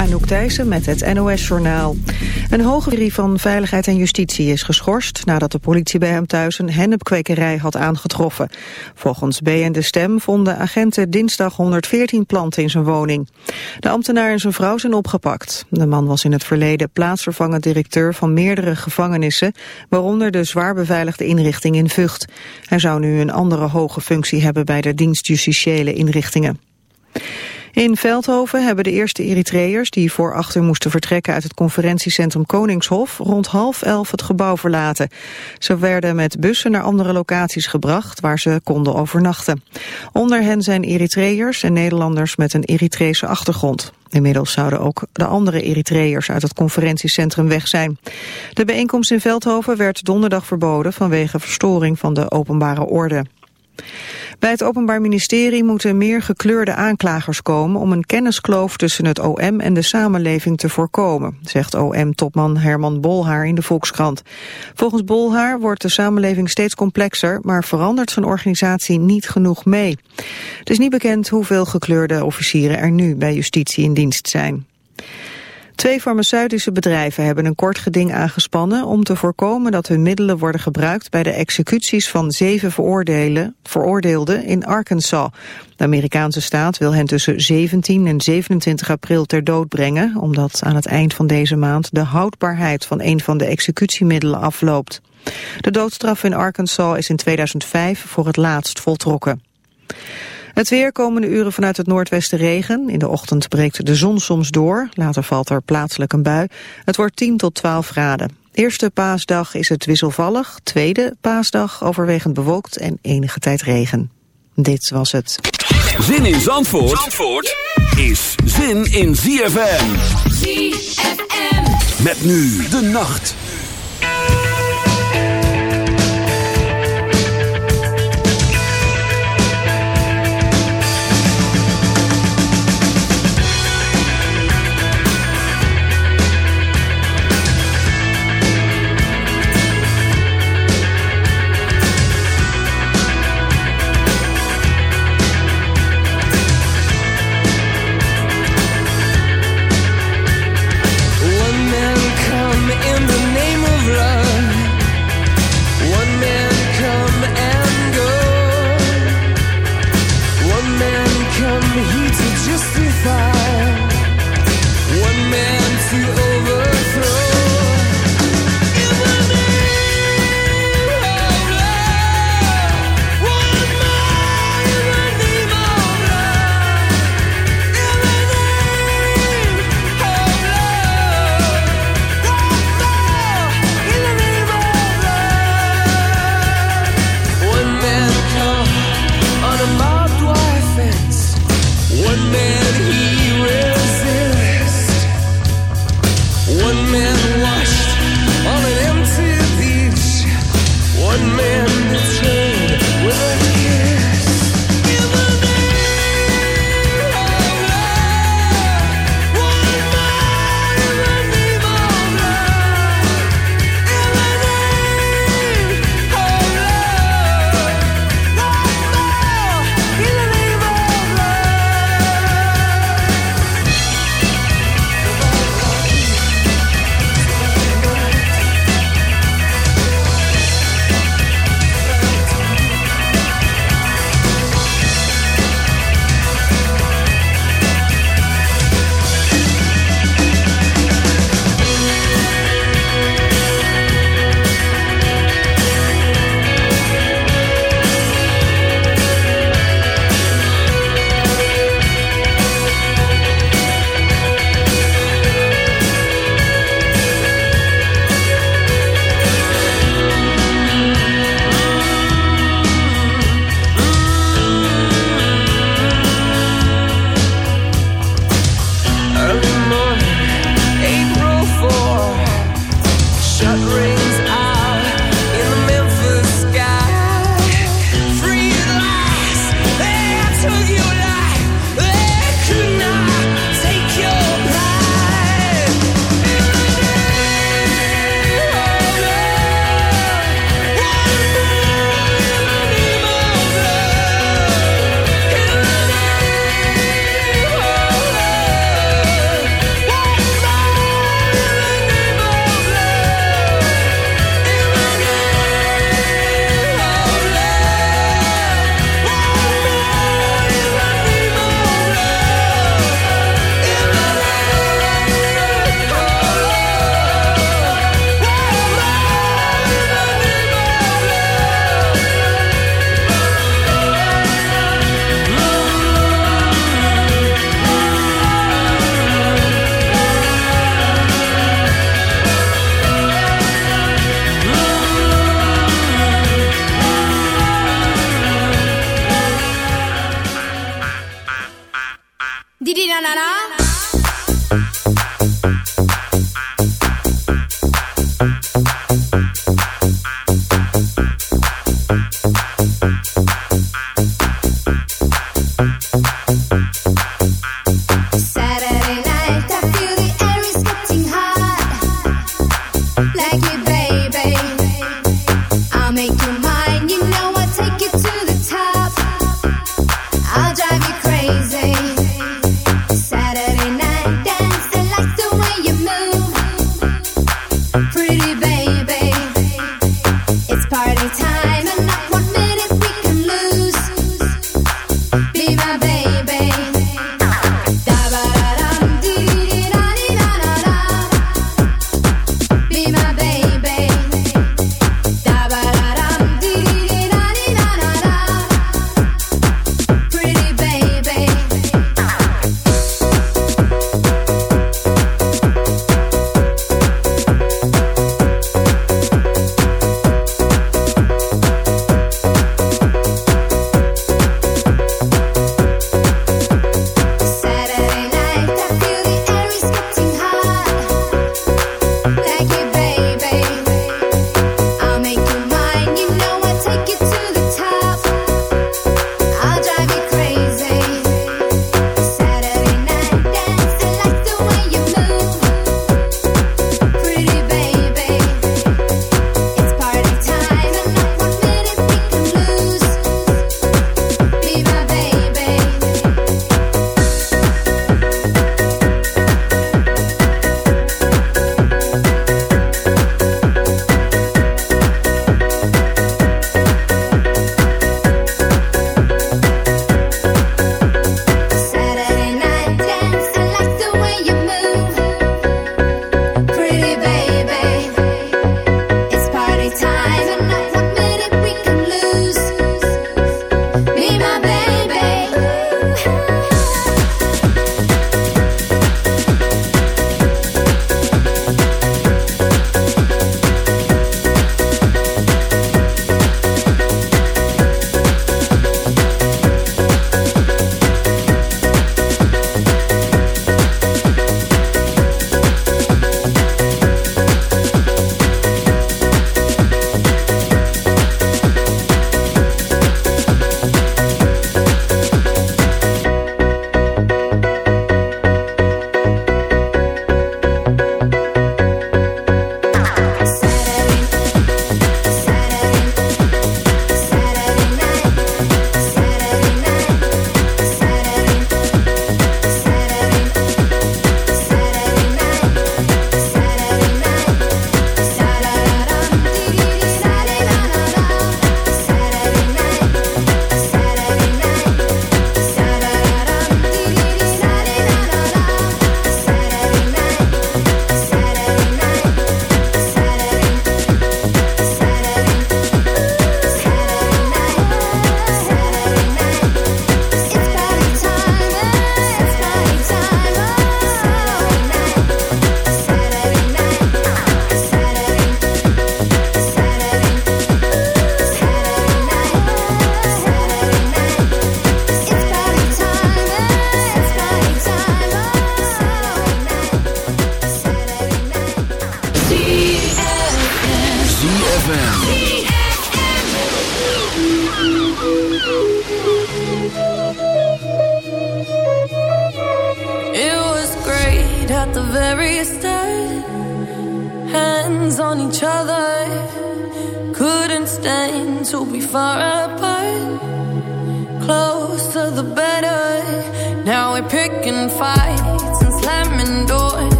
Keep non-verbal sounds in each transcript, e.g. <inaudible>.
Anouk Thijssen met het NOS-journaal. Een hoge van Veiligheid en Justitie is geschorst... nadat de politie bij hem thuis een hennepkwekerij had aangetroffen. Volgens BN De Stem vonden agenten dinsdag 114 planten in zijn woning. De ambtenaar en zijn vrouw zijn opgepakt. De man was in het verleden plaatsvervangend directeur van meerdere gevangenissen... waaronder de zwaar beveiligde inrichting in Vught. Hij zou nu een andere hoge functie hebben bij de dienst justitiële inrichtingen. In Veldhoven hebben de eerste Eritreërs die voor moesten vertrekken uit het conferentiecentrum Koningshof rond half elf het gebouw verlaten. Ze werden met bussen naar andere locaties gebracht waar ze konden overnachten. Onder hen zijn Eritreërs en Nederlanders met een Eritrese achtergrond. Inmiddels zouden ook de andere Eritreërs uit het conferentiecentrum weg zijn. De bijeenkomst in Veldhoven werd donderdag verboden vanwege verstoring van de openbare orde. Bij het Openbaar Ministerie moeten meer gekleurde aanklagers komen om een kenniskloof tussen het OM en de samenleving te voorkomen, zegt OM-topman Herman Bolhaar in de Volkskrant. Volgens Bolhaar wordt de samenleving steeds complexer, maar verandert zijn organisatie niet genoeg mee. Het is niet bekend hoeveel gekleurde officieren er nu bij justitie in dienst zijn. Twee farmaceutische bedrijven hebben een kort geding aangespannen om te voorkomen dat hun middelen worden gebruikt bij de executies van zeven veroordeelden in Arkansas. De Amerikaanse staat wil hen tussen 17 en 27 april ter dood brengen, omdat aan het eind van deze maand de houdbaarheid van een van de executiemiddelen afloopt. De doodstraf in Arkansas is in 2005 voor het laatst voltrokken. Het weer komende uren vanuit het noordwesten regen. In de ochtend breekt de zon soms door. Later valt er plaatselijk een bui. Het wordt 10 tot 12 graden. Eerste paasdag is het wisselvallig. Tweede paasdag overwegend bewolkt en enige tijd regen. Dit was het. Zin in Zandvoort, Zandvoort is zin in ZFM. ZFM. Met nu de nacht.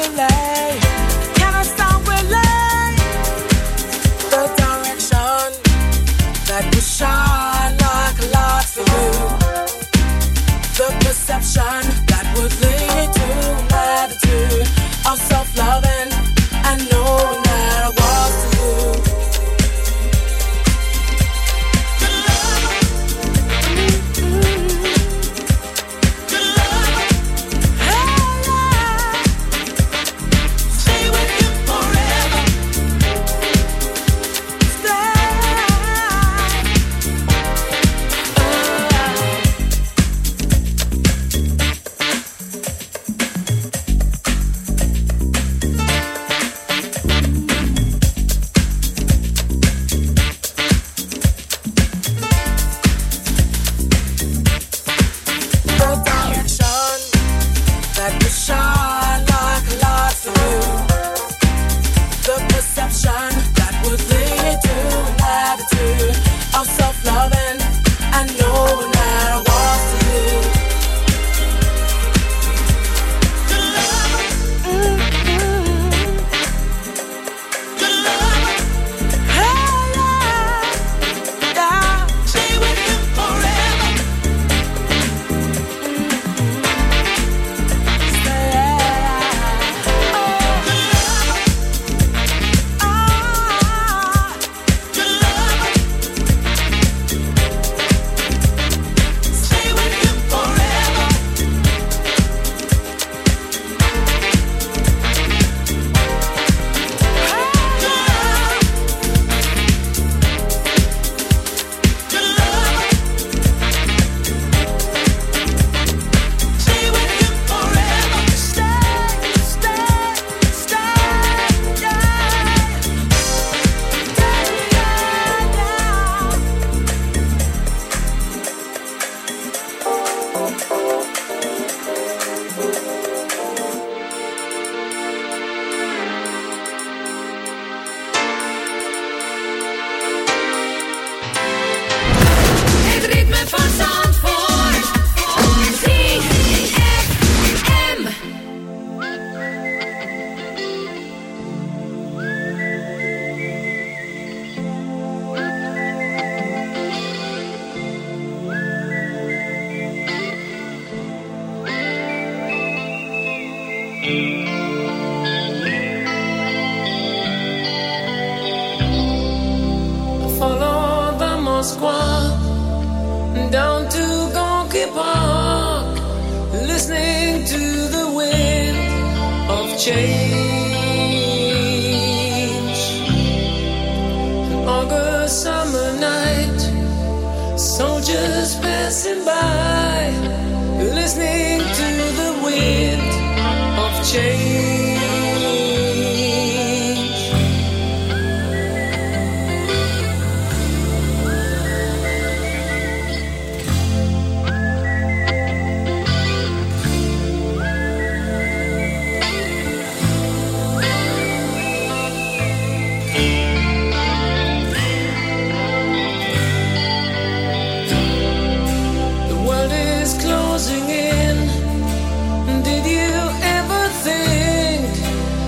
will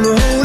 No.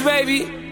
baby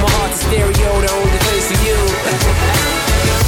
my heart's stereo, the only place for you. <laughs>